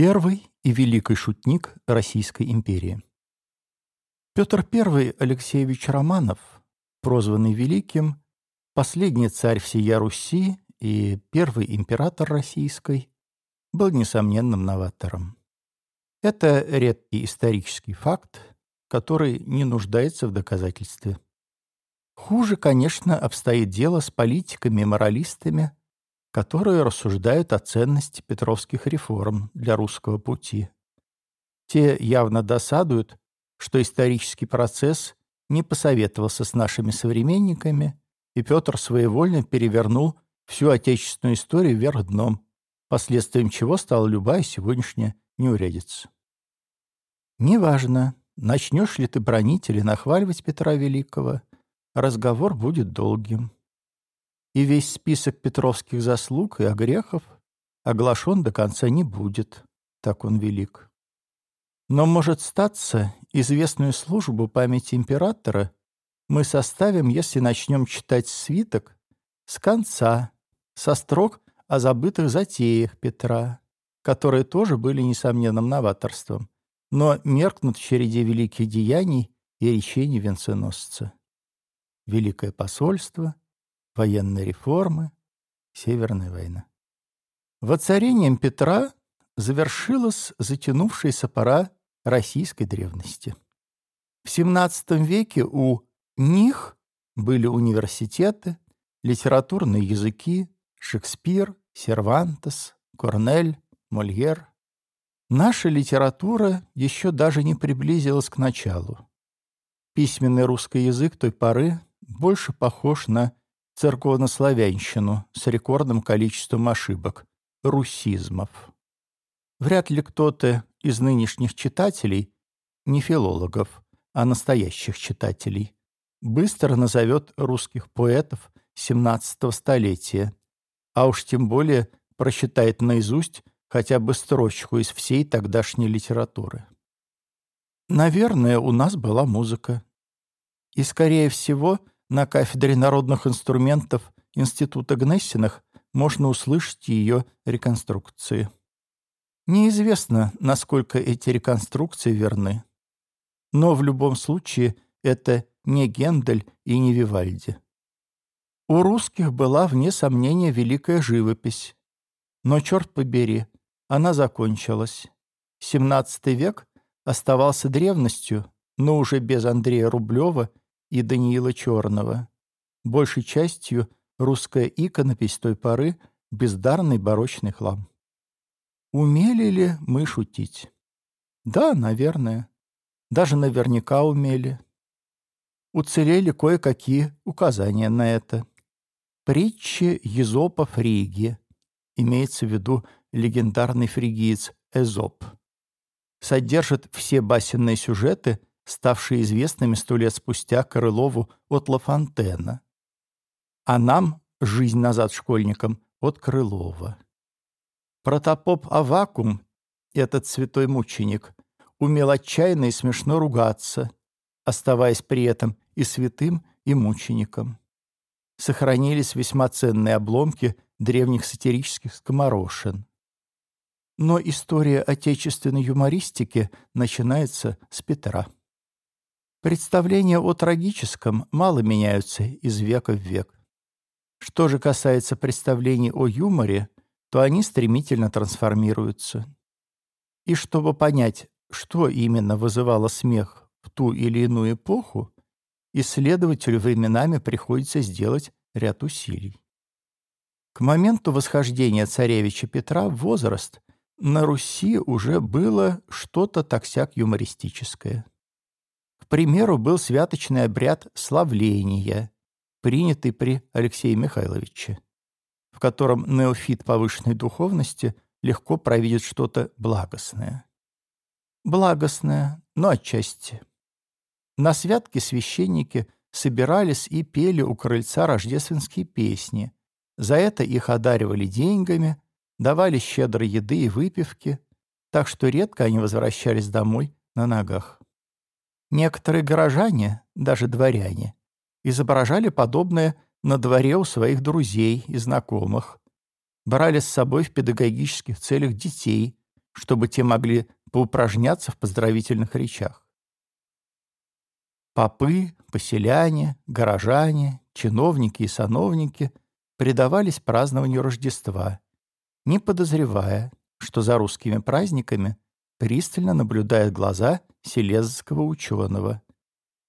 Первый и великий шутник Российской империи. Петр I Алексеевич Романов, прозванный Великим, последний царь всея Руси и первый император российской, был несомненным новатором. Это редкий исторический факт, который не нуждается в доказательстве. Хуже, конечно, обстоит дело с политиками и моралистами, которые рассуждают о ценности петровских реформ для русского пути. Те явно досадуют, что исторический процесс не посоветовался с нашими современниками, и Петр своевольно перевернул всю отечественную историю вверх дном, последствием чего стала любая сегодняшняя неурядица. Неважно, начнешь ли ты бронить или нахваливать Петра Великого, разговор будет долгим и весь список петровских заслуг и огрехов оглашен до конца не будет, так он велик. Но может статься, известную службу памяти императора мы составим, если начнем читать свиток с конца, со строк о забытых затеях Петра, которые тоже были несомненным новаторством, но меркнут в череде великих деяний и речений венценосца. Великое посольство — военной реформы, Северная война. Воцарением Петра завершилась затянувшаяся пора российской древности. В XVII веке у них были университеты, литературные языки, Шекспир, Сервантес, Корнель, Мольер. Наша литература еще даже не приблизилась к началу. Письменный русский язык той поры больше похож на церковнославянщину с рекордным количеством ошибок, русизмов. Вряд ли кто-то из нынешних читателей, не филологов, а настоящих читателей, быстро назовет русских поэтов XVII столетия, а уж тем более прочитает наизусть хотя бы строчку из всей тогдашней литературы. Наверное, у нас была музыка. И, скорее всего, на кафедре народных инструментов Института Гнессиных можно услышать ее реконструкции. Неизвестно, насколько эти реконструкции верны. Но в любом случае это не Гендель и не Вивальди. У русских была, вне сомнения, великая живопись. Но, черт побери, она закончилась. XVII век оставался древностью, но уже без Андрея Рублева и Даниила Черного. Большей частью русская иконопись той поры — бездарный барочный хлам. Умели ли мы шутить? Да, наверное. Даже наверняка умели. Уцелели кое-какие указания на это. Притчи Езопа Фриги, имеется в виду легендарный фригиец Эзоп, содержит все басенные сюжеты, ставшие известными сто лет спустя Крылову от Лафонтена, а нам «Жизнь назад школьникам» от Крылова. Протопоп Авакум, этот святой мученик, умел отчаянно и смешно ругаться, оставаясь при этом и святым, и мучеником. Сохранились весьма ценные обломки древних сатирических скоморошин. Но история отечественной юмористики начинается с Петра. Представления о трагическом мало меняются из века в век. Что же касается представлений о юморе, то они стремительно трансформируются. И чтобы понять, что именно вызывало смех в ту или иную эпоху, исследователю временами приходится сделать ряд усилий. К моменту восхождения царевича Петра в возраст на Руси уже было что-то таксяк юмористическое примеру, был святочный обряд славления, принятый при Алексее Михайловиче, в котором неофит повышенной духовности легко провидит что-то благостное. Благостное, но отчасти. На святке священники собирались и пели у крыльца рождественские песни. За это их одаривали деньгами, давали щедрой еды и выпивки, так что редко они возвращались домой на ногах. Некоторые горожане, даже дворяне, изображали подобное на дворе у своих друзей и знакомых, брали с собой в педагогических целях детей, чтобы те могли поупражняться в поздравительных речах. Попы, поселяне, горожане, чиновники и сановники предавались празднованию Рождества, не подозревая, что за русскими праздниками пристально наблюдают глаза селезского ученого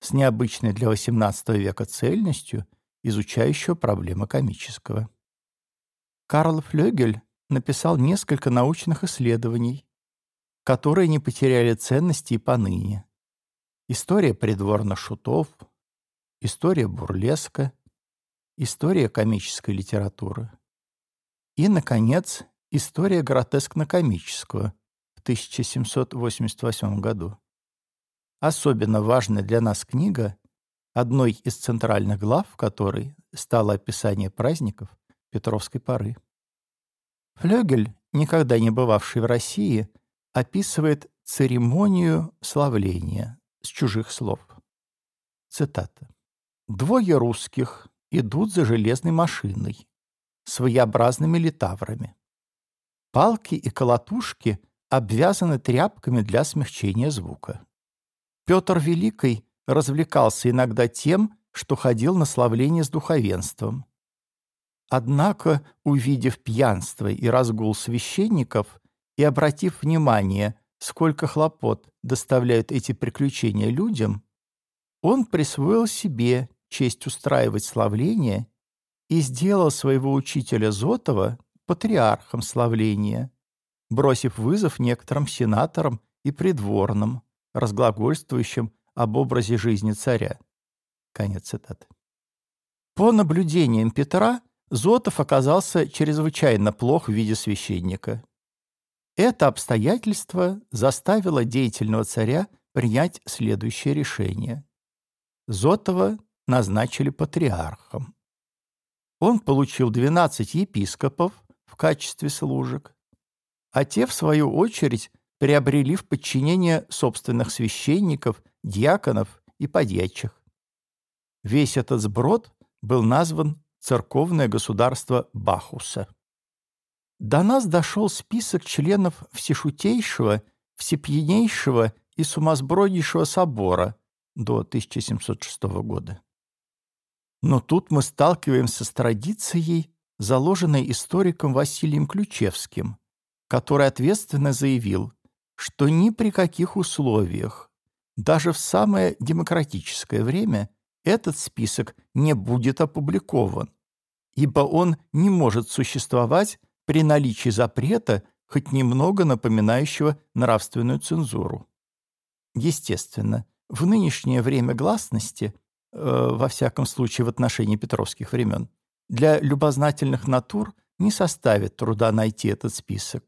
с необычной для XVIII века цельностью, изучающего проблемы комического. Карл Флёгель написал несколько научных исследований, которые не потеряли ценности и поныне. История придворных шутов, история бурлеска, история комической литературы и, наконец, история гротескно-комического 1788 году. Особенно важная для нас книга, одной из центральных глав которой стало описание праздников Петровской поры. Флёгель, никогда не бывавший в России, описывает церемонию славления с чужих слов. Цитата. «Двое русских идут за железной машиной, своеобразными литаврами. Палки и колотушки обвязаны тряпками для смягчения звука. Петр Великий развлекался иногда тем, что ходил на славление с духовенством, Однако, увидев пьянство и разгул священников и обратив внимание, сколько хлопот доставляют эти приключения людям, он присвоил себе честь устраивать славление и сделал своего учителя Зотова патриархом славления, бросив вызов некоторым сенаторам и придворным, разглагольствующим об образе жизни царя. Конец цитаты. По наблюдениям Петра, Зотов оказался чрезвычайно плох в виде священника. Это обстоятельство заставило деятельного царя принять следующее решение. Зотова назначили патриархом. Он получил 12 епископов в качестве служек, а те, в свою очередь, приобрели в подчинение собственных священников, диаконов и подьячих. Весь этот сброд был назван церковное государство Бахуса. До нас дошел список членов Всешутейшего, Всепьянейшего и Сумасброднейшего собора до 1706 года. Но тут мы сталкиваемся с традицией, заложенной историком Василием Ключевским, который ответственно заявил, что ни при каких условиях, даже в самое демократическое время, этот список не будет опубликован, ибо он не может существовать при наличии запрета, хоть немного напоминающего нравственную цензуру. Естественно, в нынешнее время гласности, э, во всяком случае в отношении петровских времен, для любознательных натур не составит труда найти этот список.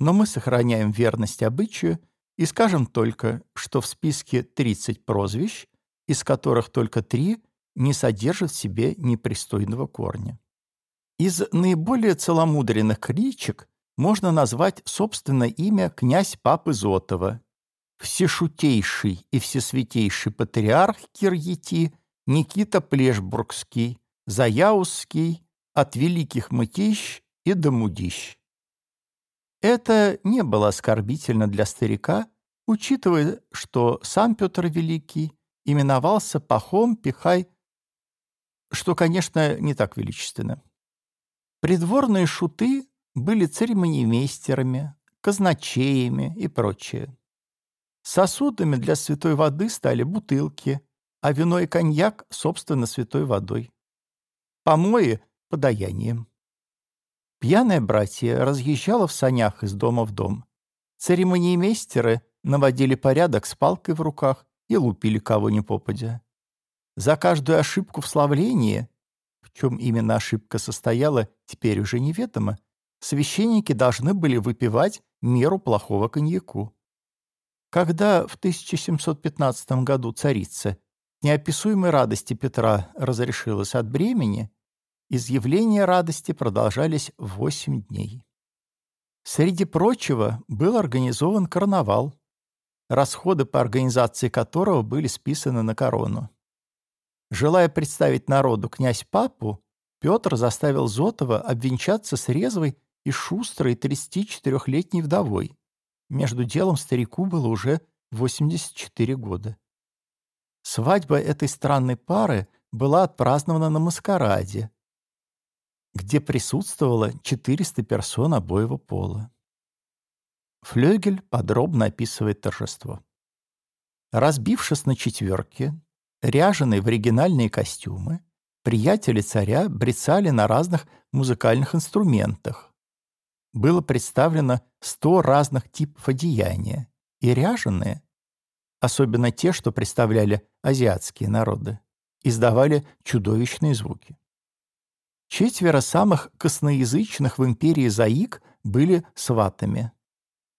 Но мы сохраняем верность обычаю и скажем только, что в списке 30 прозвищ, из которых только три не содержит в себе непристойного корня. Из наиболее целомудренных кличек можно назвать собственное имя князь Папы Зотова, всешутейший и всесвятейший патриарх Кирьети Никита Плешбургский, Заяузский, от великих мытищ и до мудищ. Это не было оскорбительно для старика, учитывая, что сам Петр Великий именовался Пахом Пихай что, конечно, не так величественно. Придворные шуты были церемониймейстерами, казначеями и прочее. Сосудами для святой воды стали бутылки, а вино и коньяк, собственно, святой водой. Помои — подаянием. Пьяное братье разъезжало в санях из дома в дом. Церемониймейстеры наводили порядок с палкой в руках и лупили кого ни попадя. За каждую ошибку в славлении, в чем именно ошибка состояла, теперь уже неведомо, священники должны были выпивать меру плохого коньяку. Когда в 1715 году царица неописуемой радости Петра разрешилась от бремени, изъявления радости продолжались восемь дней. Среди прочего был организован карнавал, расходы по организации которого были списаны на корону. Желая представить народу князь-папу, Петр заставил Зотова обвенчаться с резвой и шустрой 34-летней вдовой, между делом старику было уже 84 года. Свадьба этой странной пары была отпразднована на маскараде, где присутствовало 400 персон обоего пола. Флёгель подробно описывает торжество. Разбившись на четверки, ряженые в оригинальные костюмы, приятели царя брецали на разных музыкальных инструментах. Было представлено сто разных типов одеяния, и ряженые, особенно те, что представляли азиатские народы, издавали чудовищные звуки. Четверо самых косноязычных в империи заик были сватами.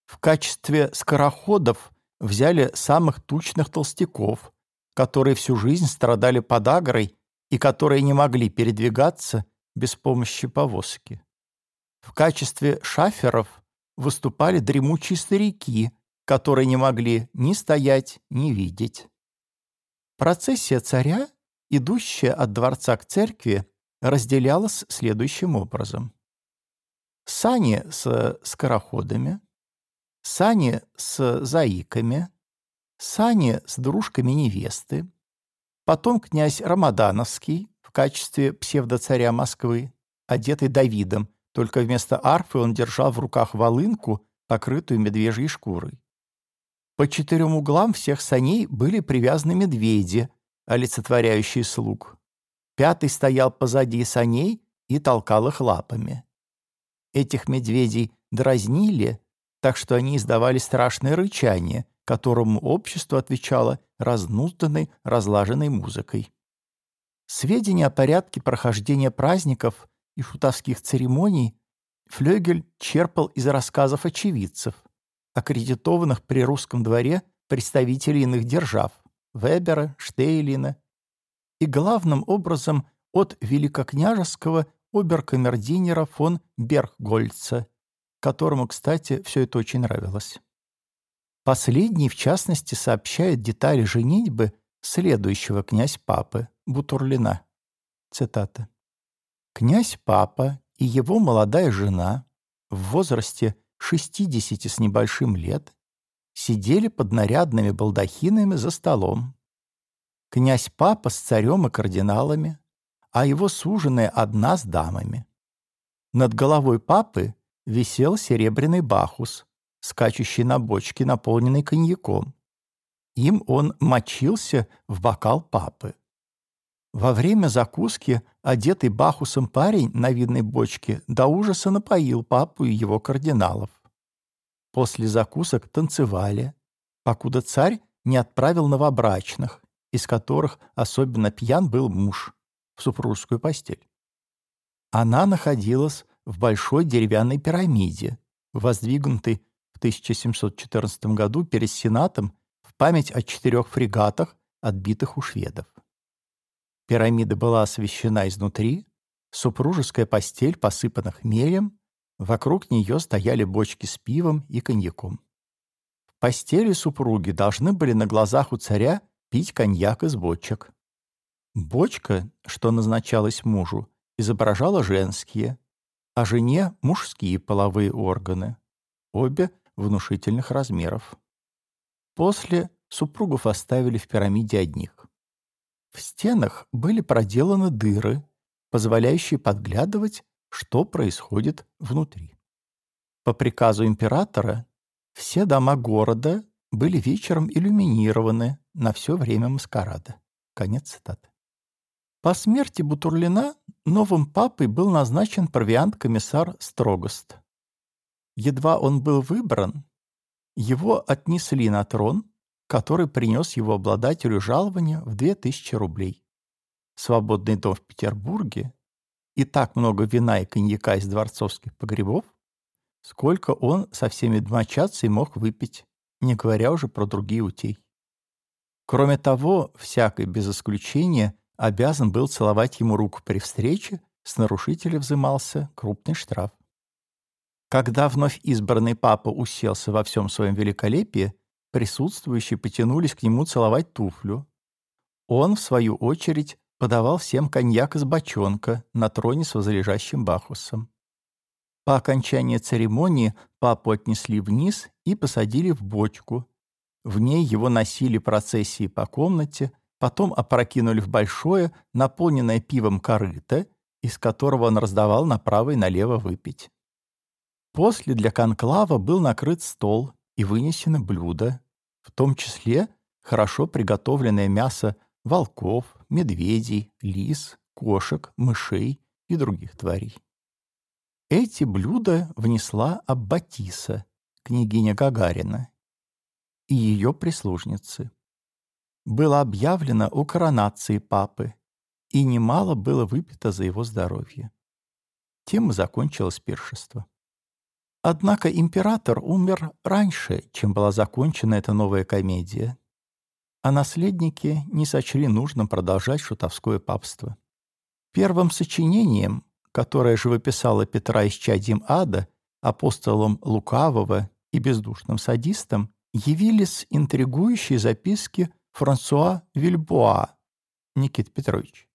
В качестве скороходов взяли самых тучных толстяков, которые всю жизнь страдали подагрой и которые не могли передвигаться без помощи повозки. В качестве шаферов выступали дремучие старики, которые не могли ни стоять, ни видеть. Процессия царя, идущая от дворца к церкви, разделялась следующим образом. Сани с скороходами, сани с заиками, сани с дружками невесты, потом князь Рамадановский в качестве псевдоцаря Москвы, одетый Давидом, только вместо арфы он держал в руках волынку, покрытую медвежьей шкурой. По четырем углам всех саней были привязаны медведи, олицетворяющие слуг. Пятый стоял позади саней и толкал их лапами. Этих медведей дразнили, так что они издавали страшное рычание, которому общество отвечало разнузданной, разлаженной музыкой. Сведения о порядке прохождения праздников и шутовских церемоний Флёгель черпал из рассказов очевидцев, аккредитованных при русском дворе представителей иных держав – Вебера, Штейлина и главным образом от великокняжеского оберкамердинера фон Берггольца, которому, кстати, все это очень нравилось. Последний, в частности, сообщает детали женитьбы следующего князь-папы Бутурлина. Цитата. «Князь-папа и его молодая жена в возрасте 60 с небольшим лет сидели под нарядными балдахинами за столом, князь-папа с царем и кардиналами, а его суженая одна с дамами. Над головой папы висел серебряный бахус, скачущий на бочке, наполненной коньяком. Им он мочился в бокал папы. Во время закуски одетый бахусом парень на видной бочке до ужаса напоил папу и его кардиналов. После закусок танцевали, покуда царь не отправил новобрачных, из которых особенно пьян был муж, в супружескую постель. Она находилась в большой деревянной пирамиде, воздвигнутой в 1714 году перед Сенатом в память о четырех фрегатах, отбитых у шведов. Пирамида была освещена изнутри, супружеская постель посыпана хмелем, вокруг нее стояли бочки с пивом и коньяком. В постели супруги должны были на глазах у царя пить коньяк из бочек. Бочка, что назначалась мужу, изображала женские, а жене — мужские половые органы, обе внушительных размеров. После супругов оставили в пирамиде одних. В стенах были проделаны дыры, позволяющие подглядывать, что происходит внутри. По приказу императора все дома города были вечером иллюминированы на все время маскарада. Конец цитаты. По смерти Бутурлина новым папой был назначен провиант-комиссар Строгост. Едва он был выбран, его отнесли на трон, который принес его обладателю жалования в 2000 рублей. Свободный дом в Петербурге и так много вина и коньяка из дворцовских погребов, сколько он со всеми домочадцей мог выпить не говоря уже про другие утей. Кроме того, всякий, без исключения, обязан был целовать ему руку при встрече, с нарушителя взымался крупный штраф. Когда вновь избранный папа уселся во всем своем великолепии, присутствующие потянулись к нему целовать туфлю. Он, в свою очередь, подавал всем коньяк из бочонка на троне с возлежащим Бахусом. По окончании церемонии папу отнесли вниз и посадили в бочку. В ней его носили процессии по комнате, потом опрокинули в большое, наполненное пивом корыто, из которого он раздавал направо и налево выпить. После для конклава был накрыт стол и вынесено блюдо, в том числе хорошо приготовленное мясо волков, медведей, лис, кошек, мышей и других тварей. Эти блюда внесла Аббатиса, княгиня Гагарина, и ее прислужницы. Было объявлено о коронации папы, и немало было выпито за его здоровье. Тем и закончилось пиршество. Однако император умер раньше, чем была закончена эта новая комедия, а наследники не сочли нужным продолжать шутовское папство. Первым сочинением которая живописала Петра исчадием ада, апостолом лукавого и бездушным садистом, явились интригующие записки Франсуа Вильбоа, Никит Петрович.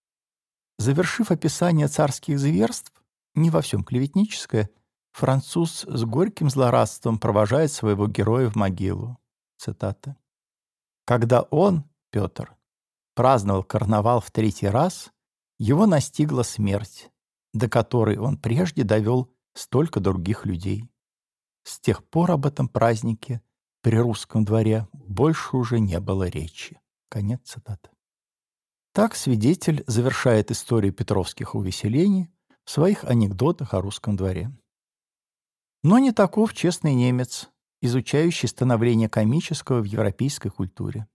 Завершив описание царских зверств, не во всем клеветническое, француз с горьким злорадством провожает своего героя в могилу. Цитата. «Когда он, Петр, праздновал карнавал в третий раз, его настигла смерть, до которой он прежде довел столько других людей. С тех пор об этом празднике при русском дворе больше уже не было речи. Конец цитаты. Так свидетель завершает историю петровских увеселений в своих анекдотах о русском дворе. Но не таков честный немец, изучающий становление комического в европейской культуре.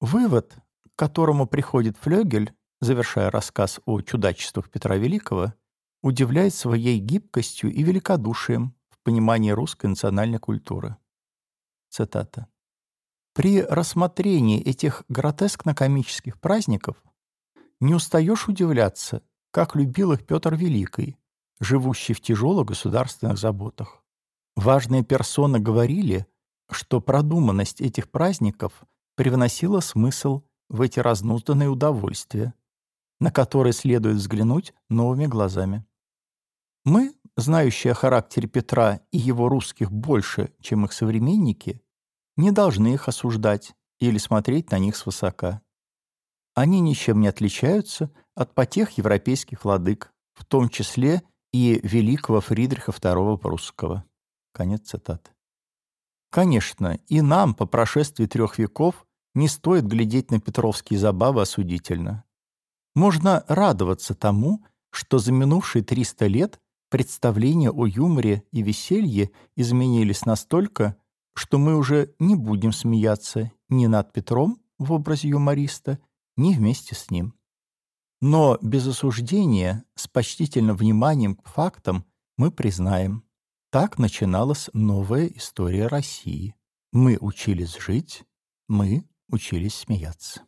Вывод, к которому приходит Флёгель, завершая рассказ о чудачествах Петра Великого, удивляет своей гибкостью и великодушием в понимании русской национальной культуры. Цитата. «При рассмотрении этих гротескно-комических праздников не устаешь удивляться, как любил их Петр Великий, живущий в тяжелых государственных заботах. Важные персоны говорили, что продуманность этих праздников привносила смысл в эти разнузданные удовольствия, на который следует взглянуть новыми глазами. Мы, знающие о характере Петра и его русских больше, чем их современники, не должны их осуждать или смотреть на них свысока. Они ничем не отличаются от потех европейских владык, в том числе и великого Фридриха II Прусского. Конец цитаты. Конечно, и нам по прошествии трех веков не стоит глядеть на петровские забавы осудительно. Можно радоваться тому, что за минувшие 300 лет представления о юморе и веселье изменились настолько, что мы уже не будем смеяться ни над Петром в образе юмориста, ни вместе с ним. Но без осуждения, с почтительным вниманием к фактам, мы признаем, так начиналась новая история России. Мы учились жить, мы учились смеяться.